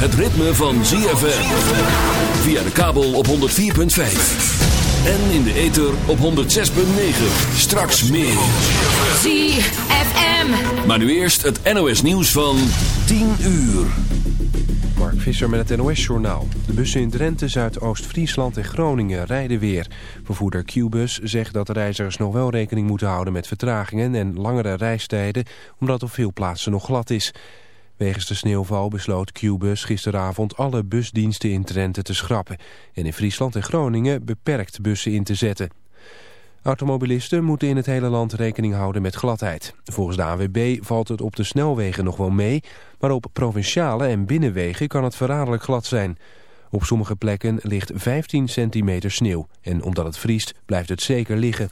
het ritme van ZFM. Via de kabel op 104.5. En in de ether op 106.9. Straks meer. ZFM. Maar nu eerst het NOS nieuws van 10 uur. Mark Visser met het NOS-journaal. De bussen in Drenthe, Zuidoost-Friesland en Groningen rijden weer. Vervoerder Qbus zegt dat de reizigers nog wel rekening moeten houden met vertragingen en langere reistijden, omdat op veel plaatsen nog glad is. Wegens de sneeuwval besloot Qbus gisteravond alle busdiensten in Drenthe te schrappen en in Friesland en Groningen beperkt bussen in te zetten. Automobilisten moeten in het hele land rekening houden met gladheid. Volgens de AWB valt het op de snelwegen nog wel mee, maar op provinciale en binnenwegen kan het verraderlijk glad zijn. Op sommige plekken ligt 15 centimeter sneeuw en omdat het vriest blijft het zeker liggen.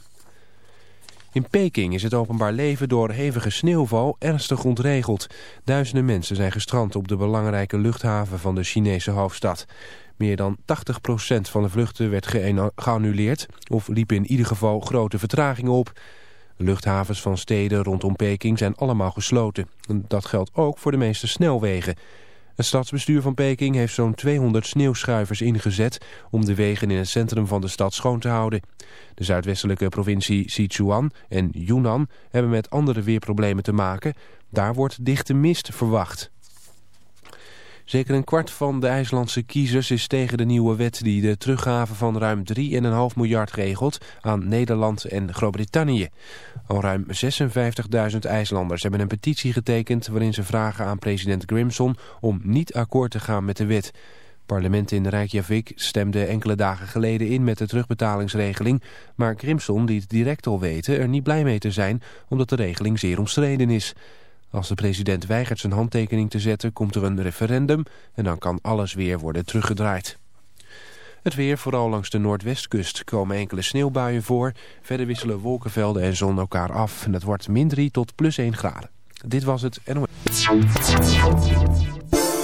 In Peking is het openbaar leven door hevige sneeuwval ernstig ontregeld. Duizenden mensen zijn gestrand op de belangrijke luchthaven van de Chinese hoofdstad. Meer dan 80% van de vluchten werd geannuleerd of liepen in ieder geval grote vertragingen op. Luchthavens van steden rondom Peking zijn allemaal gesloten. Dat geldt ook voor de meeste snelwegen. Het stadsbestuur van Peking heeft zo'n 200 sneeuwschuivers ingezet om de wegen in het centrum van de stad schoon te houden. De zuidwestelijke provincie Sichuan en Yunnan hebben met andere weerproblemen te maken. Daar wordt dichte mist verwacht. Zeker een kwart van de IJslandse kiezers is tegen de nieuwe wet die de teruggave van ruim 3,5 miljard regelt aan Nederland en Groot-Brittannië. Al ruim 56.000 IJslanders hebben een petitie getekend waarin ze vragen aan president Grimson om niet akkoord te gaan met de wet. Parlement in Reykjavik stemde enkele dagen geleden in met de terugbetalingsregeling, maar Grimson liet direct al weten er niet blij mee te zijn omdat de regeling zeer omstreden is. Als de president weigert zijn handtekening te zetten, komt er een referendum en dan kan alles weer worden teruggedraaid. Het weer, vooral langs de noordwestkust, komen enkele sneeuwbuien voor. Verder wisselen wolkenvelden en zon elkaar af en het wordt min 3 tot plus 1 graden. Dit was het NOS.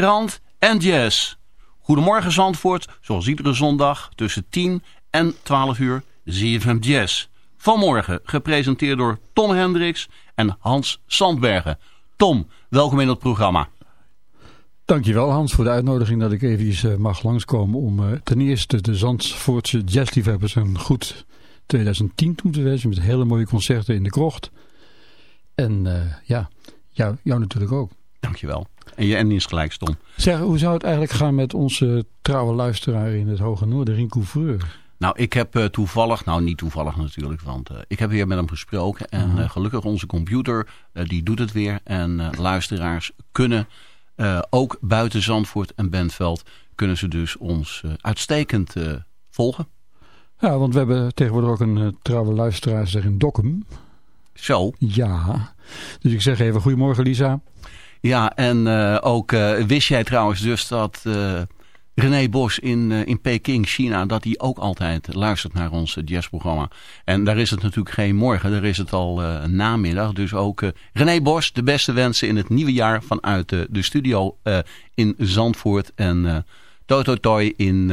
Strand en jazz. Goedemorgen Zandvoort, zoals iedere zondag tussen 10 en 12 uur ZFM Jazz. Vanmorgen gepresenteerd door Tom Hendricks en Hans Sandbergen. Tom, welkom in het programma. Dankjewel Hans voor de uitnodiging dat ik even eh, mag langskomen om eh, ten eerste de Zandvoortse jazzliefhebbers een goed 2010 toe te wensen met hele mooie concerten in de krocht. En eh, ja, jou, jou natuurlijk ook. Dankjewel. En je en gelijk, Tom. Zeg, hoe zou het eigenlijk gaan met onze trouwe luisteraar in het Hoge Noorden, Rien Couvreur? Nou, ik heb eh, toevallig, nou niet toevallig natuurlijk, want eh, ik heb weer met hem gesproken. En eh, gelukkig onze computer, die doet het weer. En luisteraars kunnen ook buiten Zandvoort en Bentveld, kunnen ze dus ons uitstekend volgen. Ja, want we hebben tegenwoordig ook een trouwe luisteraar zeg in Dokkum. Zo. Ja, dus ik zeg even goedemorgen Lisa. Ja, en eh, ook eh, wist jij trouwens dus dat eh, René Bos in, in Peking, China, dat hij ook altijd luistert naar ons jazzprogramma. En daar is het natuurlijk geen morgen, daar is het al namiddag. Dus ook René Bos, de beste wensen in het nieuwe jaar vanuit de studio in Zandvoort. En Toto Toy in,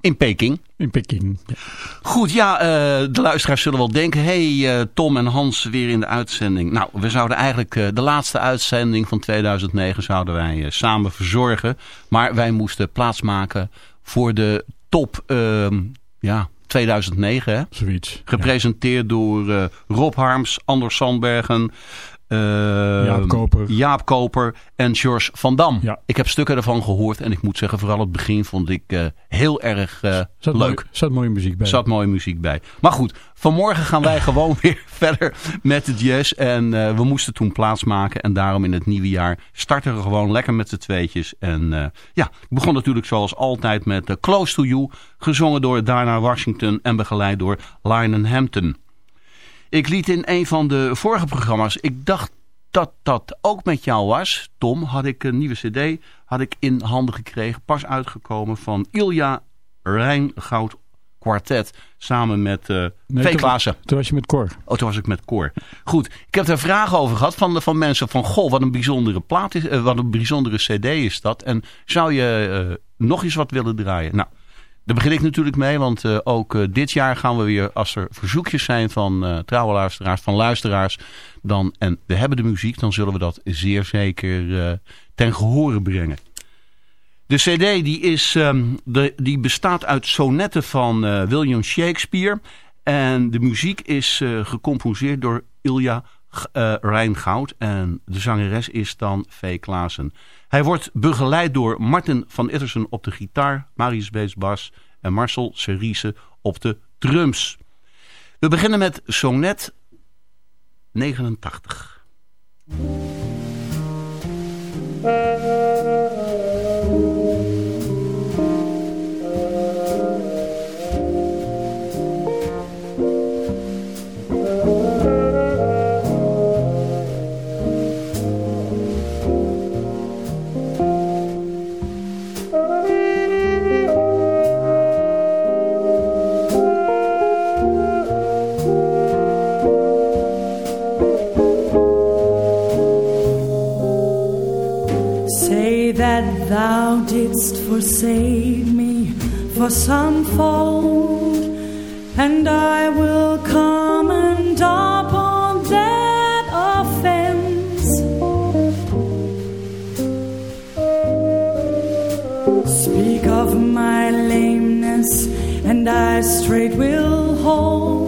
In Peking. In Peking. Ja. Goed, ja, eh, de luisteraars zullen wel denken... hey, eh, Tom en Hans weer in de uitzending. Nou, we zouden eigenlijk eh, de laatste uitzending van 2009... zouden wij samen verzorgen. Maar wij moesten plaatsmaken voor de top ehm, ja, 2009. Hè? Zoiets. Gepresenteerd door Rob Harms, Anders Sandbergen... eh, Jaap Koper. Jaap Koper en George van Dam. Ja. Ik heb stukken ervan gehoord en ik moet zeggen, vooral het begin vond ik eh, heel erg eh, Zat leuk. Mooi, zat mooie muziek bij. Zat mooie muziek bij. Maar goed, vanmorgen gaan wij gewoon weer verder met de jazz. En eh, we moesten toen plaatsmaken. En daarom in het nieuwe jaar starten we gewoon lekker met z'n tweetjes. En ja, ik begon natuurlijk zoals altijd met Close to You. Gezongen door Dana Washington en begeleid door Lionel Hampton. Ik liet in een van de vorige programma's, ik dacht dat dat ook met jou was, Tom, had ik een nieuwe cd had ik in handen gekregen. Pas uitgekomen van Ilja Rijngoud Quartet. Samen met eh Nee, toen- Klaassen. Toen was je met Cor. Oh, toen was ik met Koor. Goed, ik heb daar vragen over gehad van, van mensen van... Goh, wat een bijzondere plaat is, eh, wat een bijzondere cd is dat. En zou je eh, nog eens wat willen draaien? Nou, daar begin ik natuurlijk mee, want eh, ook eh, dit jaar gaan we weer... als er verzoekjes zijn van eh trouwe van luisteraars... Dan, en we hebben de muziek, dan zullen we dat zeer zeker ten gehore brengen. De cd die is, ehm, de, die bestaat uit sonetten van William Shakespeare. En de muziek is gecomposeerd door Ilja uh, Rijngoud. En de zangeres is dan V. Klaassen. Hij wordt begeleid door Martin van Ittersen op de gitaar. Marius Beets bas. En Marcel Cerise op de drums. We beginnen met sonnet 89. Thou didst forsake me for some fault, and I will come comment upon that offense. Speak of my lameness, and I straight will hold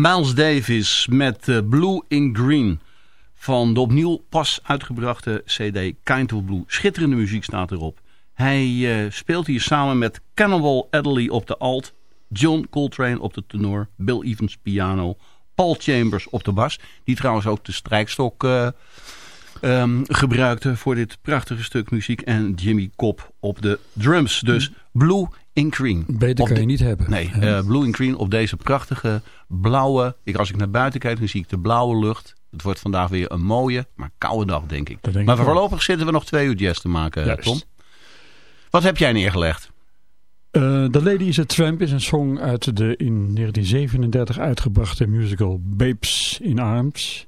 Miles Davis met uh, Blue in Green van de opnieuw pas uitgebrachte cd Kind of Blue. Schitterende muziek staat erop. Hij uh, speelt hier samen met Cannibal Adderley op de alt, John Coltrane op de tenor, Bill Evans piano, Paul Chambers op de bas, die trouwens ook de strijkstok uh, um, gebruikte voor dit prachtige stuk muziek en Jimmy Cobb op de drums. Dus Blue in Green. Beter kan je niet hebben. Nee, uh, Blue in Green op deze prachtige blauwe... Ik, als ik naar buiten kijk, dan zie ik de blauwe lucht. Het wordt vandaag weer een mooie, maar koude dag, denk ik. Denk maar ik voorlopig zitten we nog twee uur jazz te maken, Juist. Tom. Wat heb jij neergelegd? Uh, The Lady is a Tramp is een song uit de in 1937 uitgebrachte musical Babes in Arms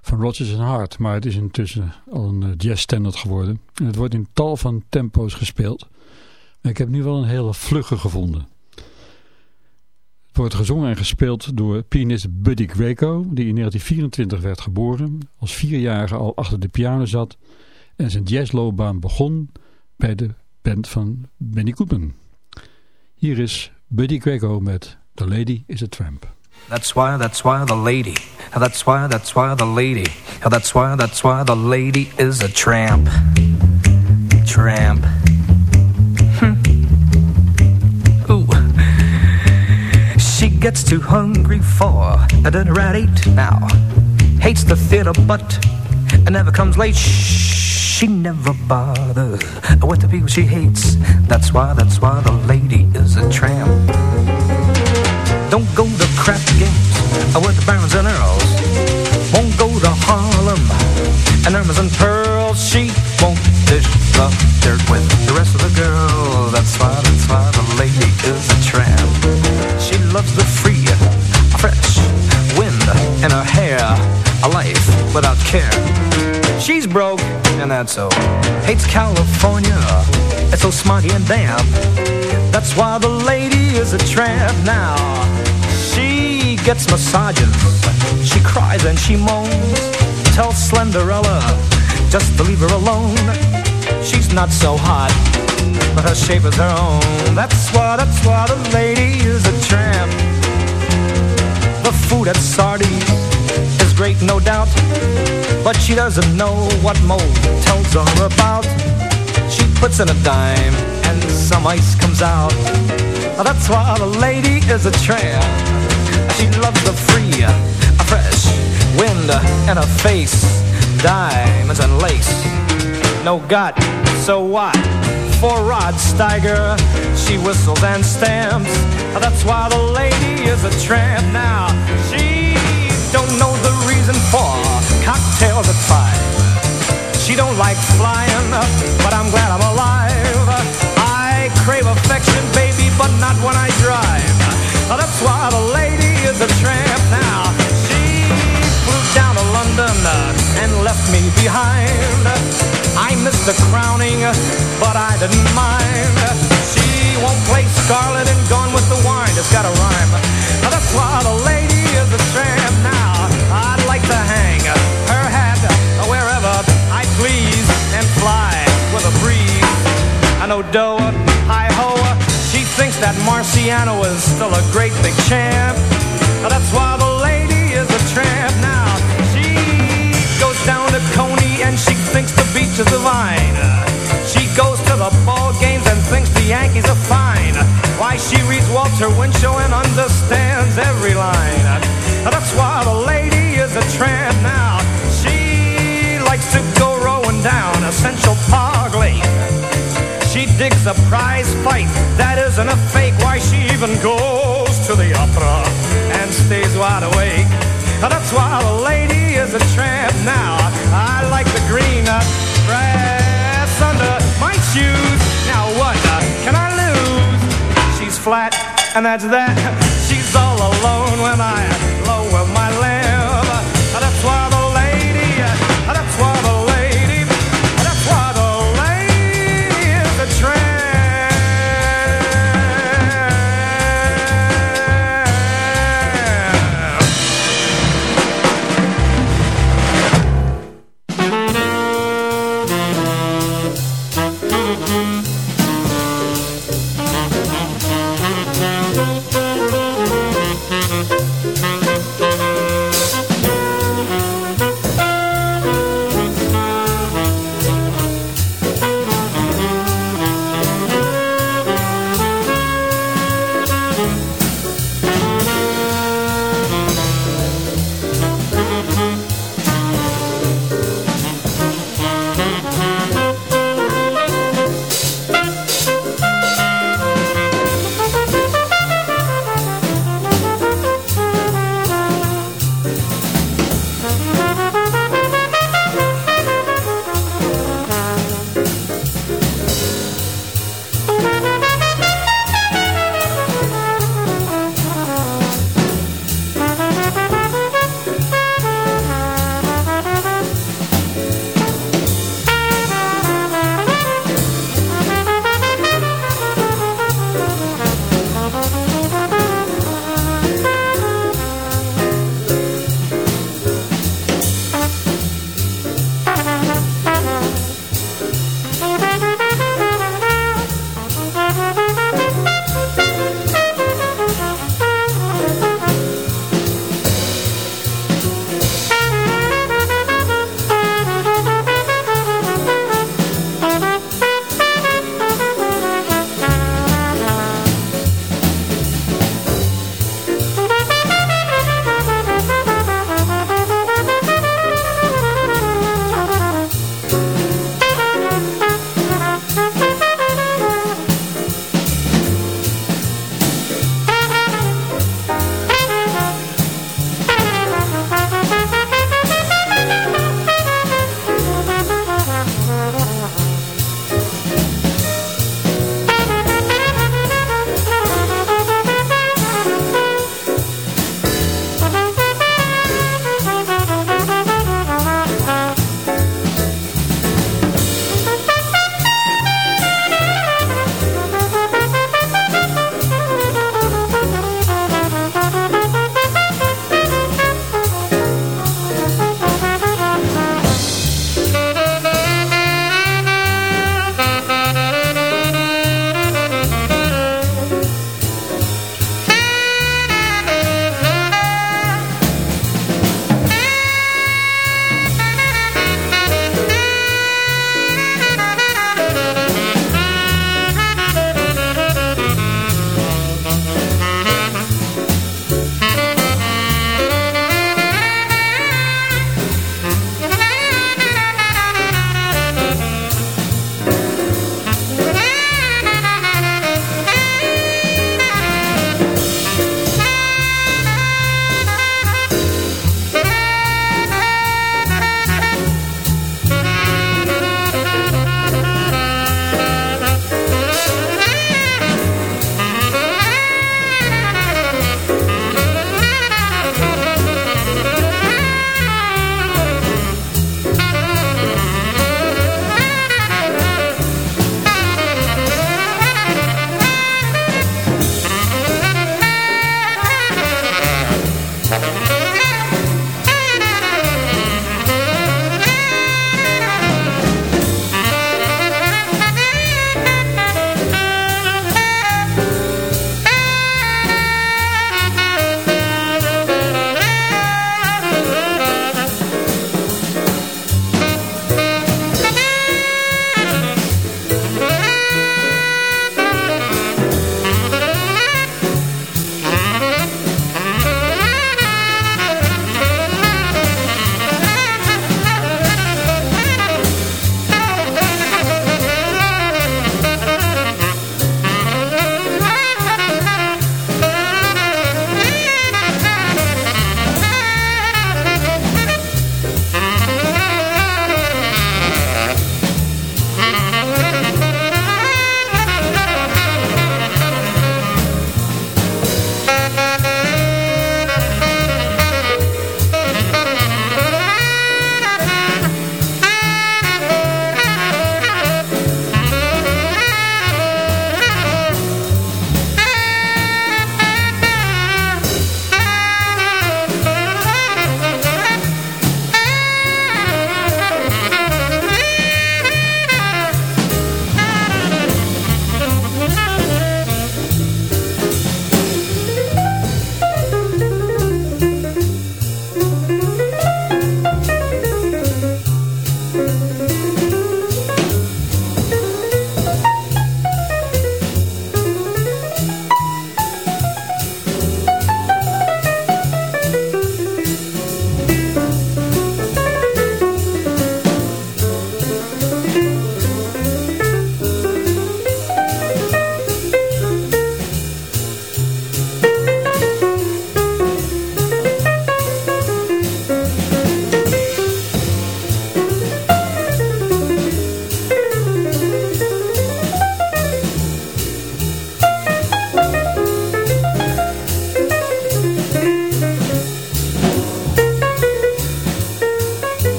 van Rodgers and Hart. Maar het is intussen al een uh, jazzstandard geworden. En het wordt in tal van tempo's gespeeld. Ik heb nu wel een hele vlugge gevonden. Het wordt gezongen en gespeeld door pianist Buddy Greco, die in 1924 werd geboren, als vierjarige al achter de piano zat en zijn jazzloopbaan begon bij de band van Benny Goodman. Hier is Buddy Greco met The Lady is a Tramp. That's why, that's why the lady. That's why, that's why the lady. That's why, that's why the lady is a tramp. Tramp. She gets too hungry for a dinner at eight now. Hates the theater, but never comes late. She never bothers with the people she hates. That's why, that's why the lady is a tramp. Don't go to crap games with the barons and earls. Won't go to Harlem and Irmas and pearls. She won't dish the dirt with the rest of the girls. Loves the free, fresh wind in her hair, a life without care. She's broke, and that's so. Hates California, it's so smoggy and damp. That's why the lady is a tramp now. She gets massages, she cries and she moans. Tell Slenderella just to leave her alone. She's not so hot, but her shape is her own. That's why, that's why the lady is a tramp. The food at Sardi's is great, no doubt, but she doesn't know what mold tells her about. She puts in a dime and some ice comes out. That's why the lady is a tramp. She loves the free, a fresh wind in her face, diamonds and lace. No gut, so what? For Rod Steiger, she whistles and stamps. That's why the lady is a tramp now. She don't know the reason for cocktails at five. She don't like flying, but I'm glad I'm alive. I crave affection, baby, but not when I drive. That's why the lady is a tramp now. She flew down to London and left me behind. I missed the crowning, but I didn't mind. She won't play Scarlet and Gone with the Wine. It's got a rhyme. That's why the lady is a tramp now. I'd like to hang her hat wherever I please and fly with a breeze. I know Doa, hi ho, she thinks that Marciano is still a great big champ. That's why the lady is a tramp now. She goes down to Coney and she thinks the beach is divine. She goes to the ball games and thinks the Yankees are fine. Why she reads Walter Winchell and understands every line. That's why the lady is a tramp now. She likes to go rowing down a Central Park Lane. She digs a prize fight that isn't a fake. Why she even goes to the opera and stays wide awake. That's why the lady is a tramp now. I like the green uh, grass under my shoes. Now what can I lose? She's flat, and that's that. She's all alone when I lower my lamb.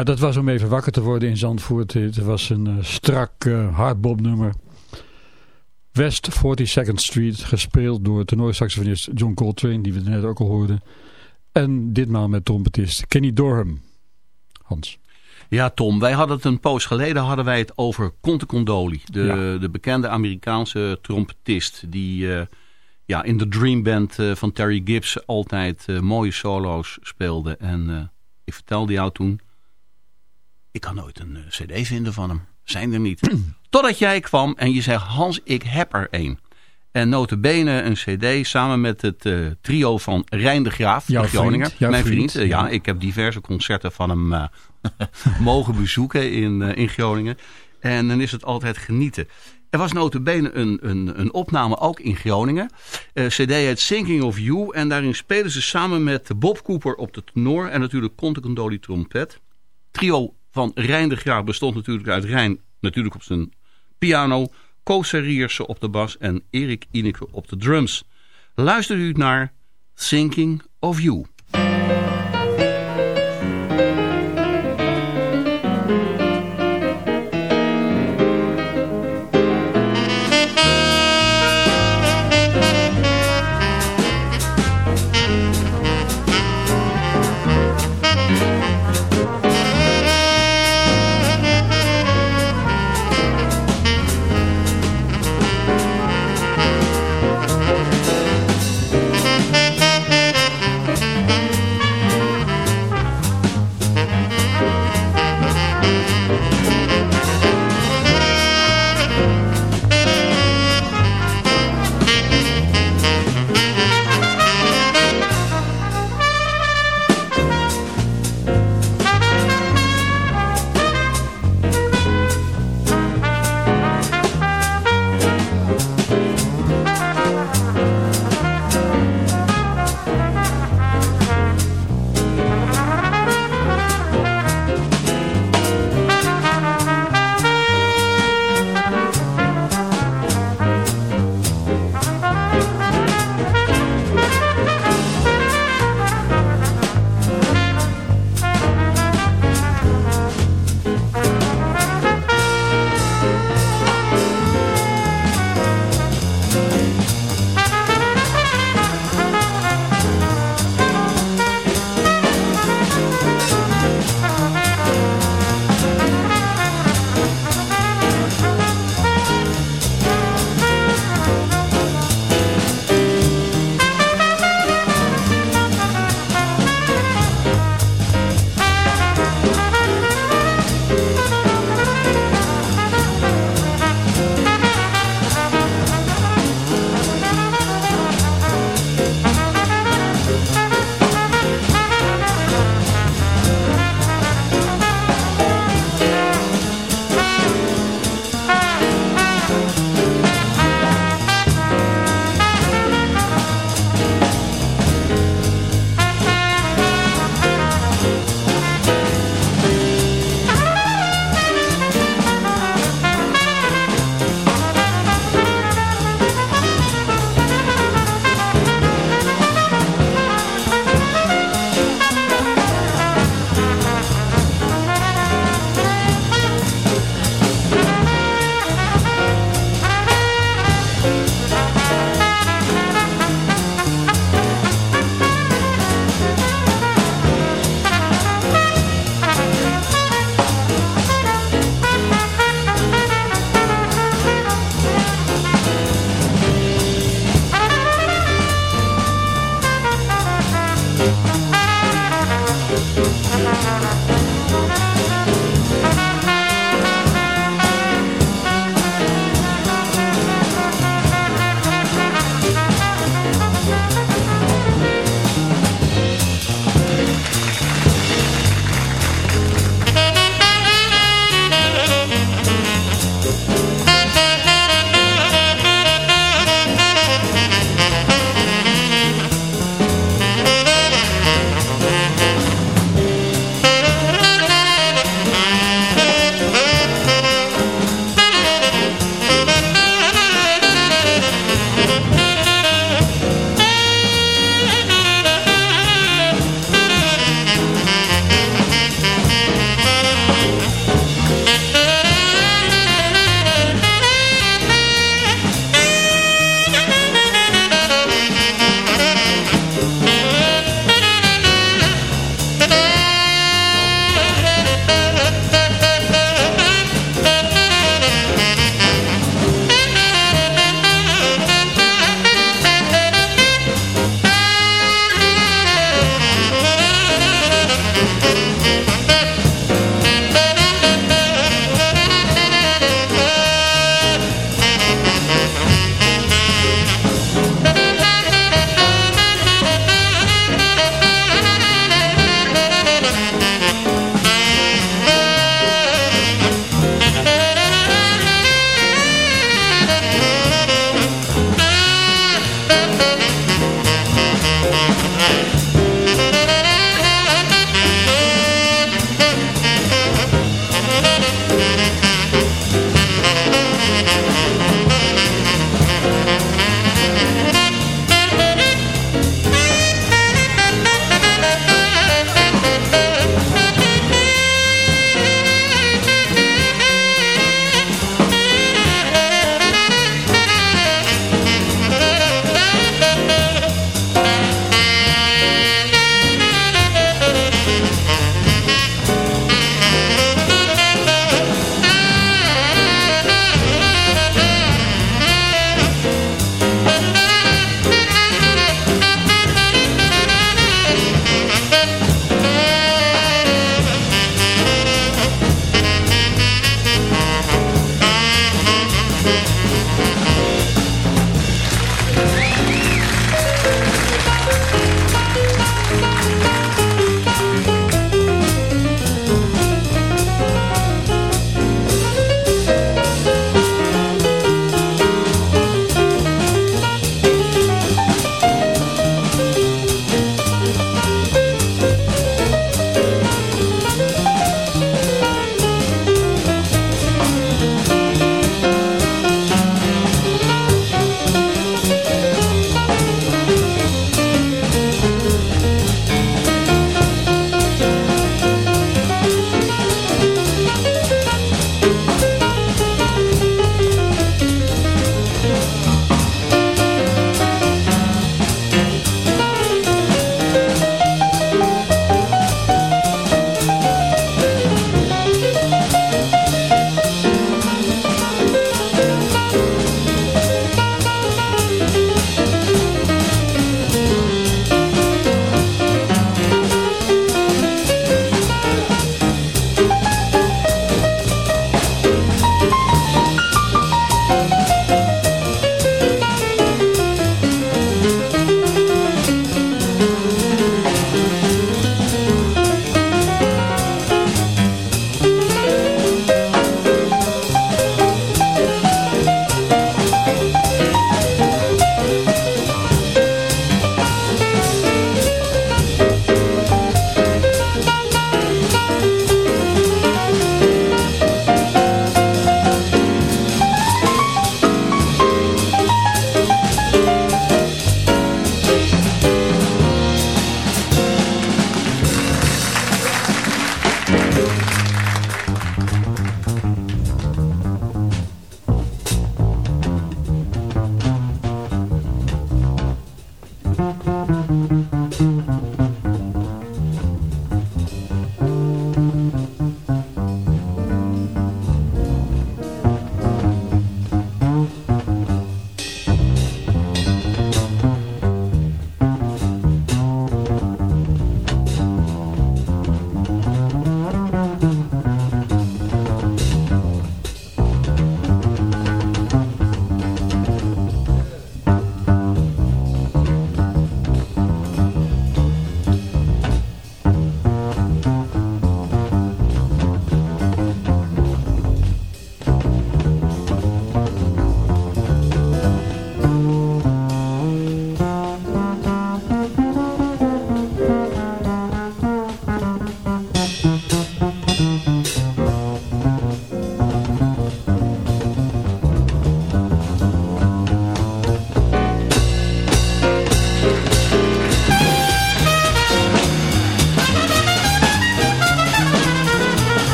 Ja, dat was om even wakker te worden in Zandvoort. Het was een uh, strak uh, hardbop-nummer. West 42nd Street, gespeeld door tenorsaxofonist John Coltrane, die we net ook al hoorden. En ditmaal met trompetist Kenny Dorham. Hans. Ja, Tom, wij hadden het een poos geleden hadden wij het over Conte Condoli. De, ja. de bekende Amerikaanse trompetist die uh, ja, in de Dream Band uh, van Terry Gibbs altijd uh, mooie solo's speelde. En ik vertelde jou toen, ik kan nooit een cd vinden van hem. Zijn er niet. Totdat jij kwam en je zei, Hans, ik heb er één. En notabene een cd samen met het uh, trio van Rijn de Graaf jouw Groningen. Vriend, jouw Mijn vriend. vriend. Uh, ja, ik heb diverse concerten van hem uh, mogen bezoeken in, in Groningen. En dan is het altijd genieten. Er was notabene een, een, een opname ook in Groningen. cd heet Thinking of You. En daarin spelen ze samen met Bob Cooper op de tenor. En natuurlijk Conte Condoli trompet. Trio van Rijn de Graaf bestond natuurlijk uit Rijn. Natuurlijk op zijn piano... Koos Riersen op de bas en Erik Ineke op de drums. Luister u naar Thinking of You.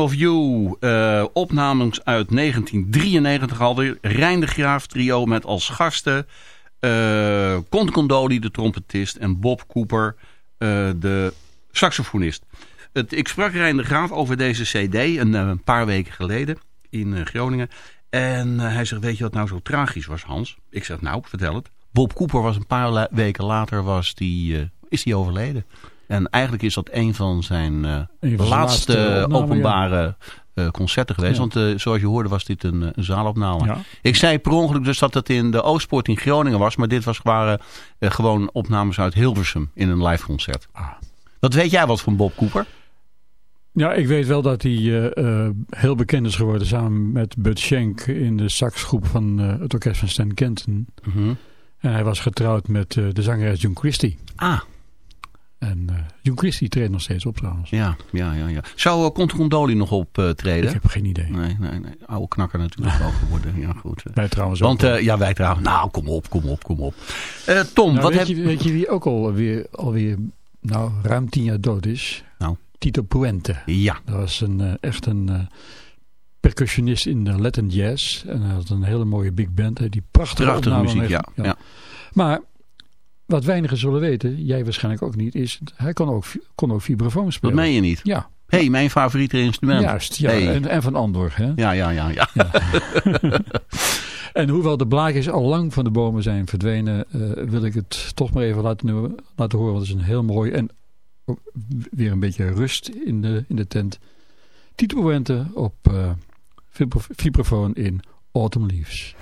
Of You. Uh, opnames uit 1993 alweer. Rijn de Graaf trio met als gasten... Uh, Con Condoli, de trompetist. En Bob Cooper, uh, de saxofonist. Het, ik sprak Rijn de Graaf over deze cd een, een paar weken geleden in Groningen. En hij zegt, weet je wat nou zo tragisch was, Hans? Ik zeg, nou, vertel het. Bob Cooper was een paar weken later was die, is die overleden. En eigenlijk is dat een van zijn van laatste, laatste openbare uh, concerten geweest. Ja. Want uh, zoals je hoorde was dit een, een zaalopname. Ja. Ik zei per ongeluk dus dat het in de Oostpoort in Groningen was. Maar dit was, waren gewoon opnames uit Hilversum in een live concert. Ah. Wat weet jij wat van Bob Cooper? Ja, ik weet wel dat hij heel bekend is geworden samen met Bud Schenk in de saxgroep van het orkest van Stan Kenton. -hmm. En hij was getrouwd met de zangeres June Christie. Ah. En uh, June Christie treedt nog steeds op trouwens. Ja, ja, ja. ja. Zou uh, Controndoli nog optreden? Uh, ik heb geen idee. Nee, nee, nee. Oude knakker natuurlijk wel geworden. Ja, goed. Wij trouwens Want, ook. ja, wij trouwens. Nou, kom op, kom op, kom op. Tom, nou, wat weet heb... Je, weet je wie ook alweer, alweer nou, ruim tien jaar dood is? Nou. Tito Puente. Ja. Dat was een, echt een percussionist in de Latin Jazz. En hij had een hele mooie big band. Die prachtige, prachtige muziek, ja. ja. ja. Maar wat weinigen zullen weten, jij waarschijnlijk ook niet, is hij kon ook, kon ook vibrafoon spelen. Dat meen je niet? Ja. Hé, hey, mijn favoriete instrument. Juist, ja. Hey. En, en, van Andor. Hè? Ja, ja, ja. ja. ja. en hoewel de blaadjes al lang van de bomen zijn verdwenen, uh, wil ik het toch maar even laten, laten horen. Want het is een heel mooi en ook weer een beetje rust in de, in de tent. Tito Puente op uh, vibrafoon in Autumn Leaves.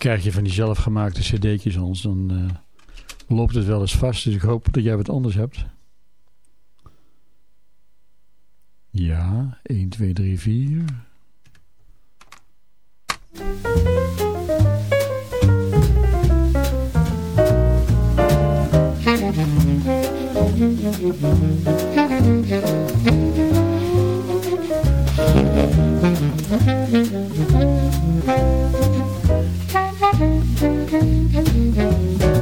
Krijg je van die zelfgemaakte cd'tjes ons. Dan eh, loopt het wel eens vast. Dus ik hoop dat jij wat anders hebt. Ja, 1, 2, 3, 4. Ja,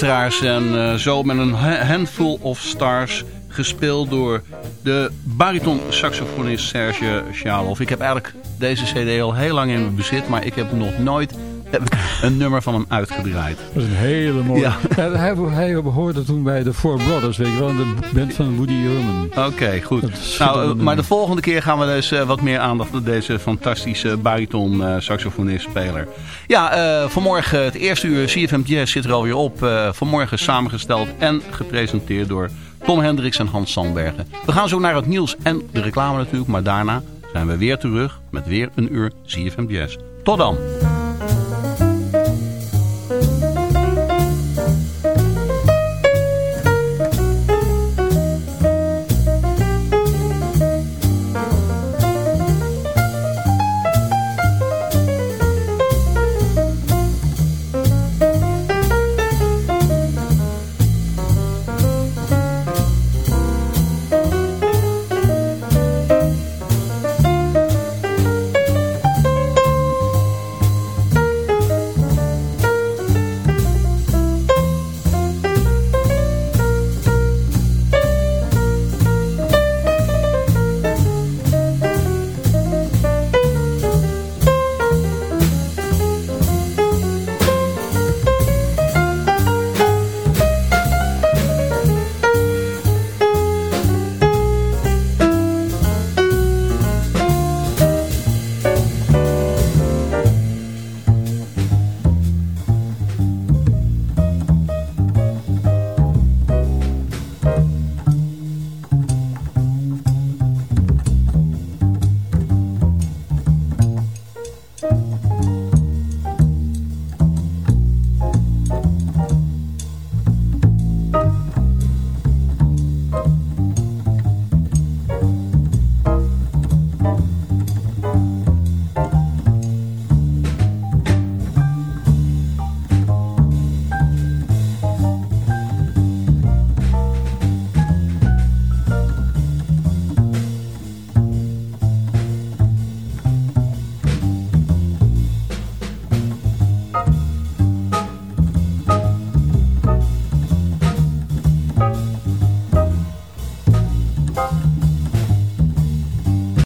luisteraars. En eh, zo met een ha- handful of stars gespeeld door de bariton-saxofonist Serge Sjaloff. Ik heb eigenlijk deze cd al heel lang in mijn bezit, maar ik heb nog nooit een nummer van hem uitgedraaid. Dat is een hele mooie. Ja. Ja, hij, hij behoorde toen bij de Four Brothers, weet je wel. De band van Woody Herman. Oké, goed. Nou, maar de volgende keer gaan we dus eh, wat meer aandacht aan deze fantastische bariton saxofonist speler. Ja, eh, vanmorgen het eerste uur CFM Jazz zit er alweer op. Eh, vanmorgen samengesteld en gepresenteerd door Tom Hendricks en Hans Sandbergen. We gaan zo naar het nieuws en de reclame natuurlijk, maar daarna zijn we weer terug met weer een uur CFM Jazz. Tot dan!